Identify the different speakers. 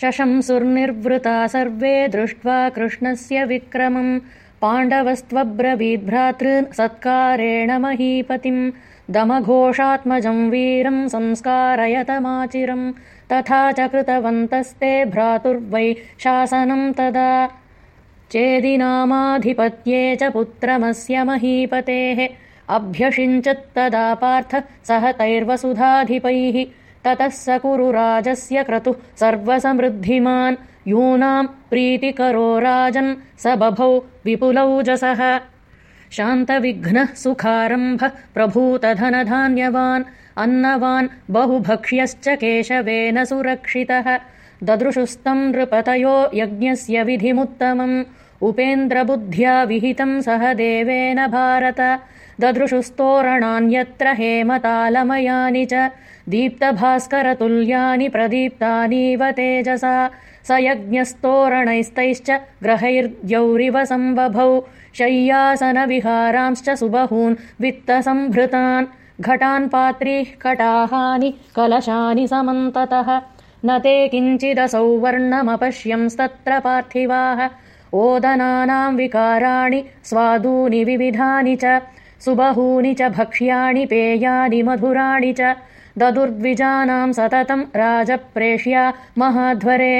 Speaker 1: शशंसुर्निर्वृता सर्वे दृष्ट्वा कृष्णस्य विक्रमम् पाण्डवस्त्वब्रवीद्भ्रातॄन् सत्कारेण महीपतिम् दमघोषात्मजम् वीरम् संस्कारयतमाचिरम् तथा च कृतवन्तस्ते भ्रातुर्वै शासनम् तदा। चेदिनामाधिपत्ये च पुत्रमस्य महीपतेः। अभ्यषिञ्चत्तदा पार्थ सह तैर्वसुधाधिपैः ततः स कुरु राजस्य क्रतुः सर्वसमृद्धिमान्। यूनाम् प्रीतिकरो राजन् स बभौ विपुलौजसः शान्तविघ्नः सुखारम्भः प्रभूतधनधान्यवान् अन्नवान् बहुभक्ष्यश्च केशवेन सुरक्षितः। ददृशुस्तम् नृपतयो यज्ञस्य विधिमुत्तमम्। उपेन्द्रबुद्ध्या विहितम् सह देवेन भारत। ददृशुस्तोरणान्यत्र हेमतालमयानि च दीप्तभास्करतुल्यानि प्रदीप्तानीव तेजसा स यज्ञस्तोरणैस्तैश्च ग्रहैर्द्यौरिव सम्बभौ शय्यासनविहारांश्च सुबहून् वित्तसम्भृतान् घटान् पात्रीः कटाहानि कलशानि समन्ततः न ते किञ्चिदसौ वर्णमपश्यंस्तत्र पार्थिवाः ओदनानाम् विकाराणि स्वादूनि विविधानि च सुबहूनि च भक्ष्याणि पेयानि मधुराणि च ददुर्द्विजानाम् सततम् राजप्रेष्या महाध्वरे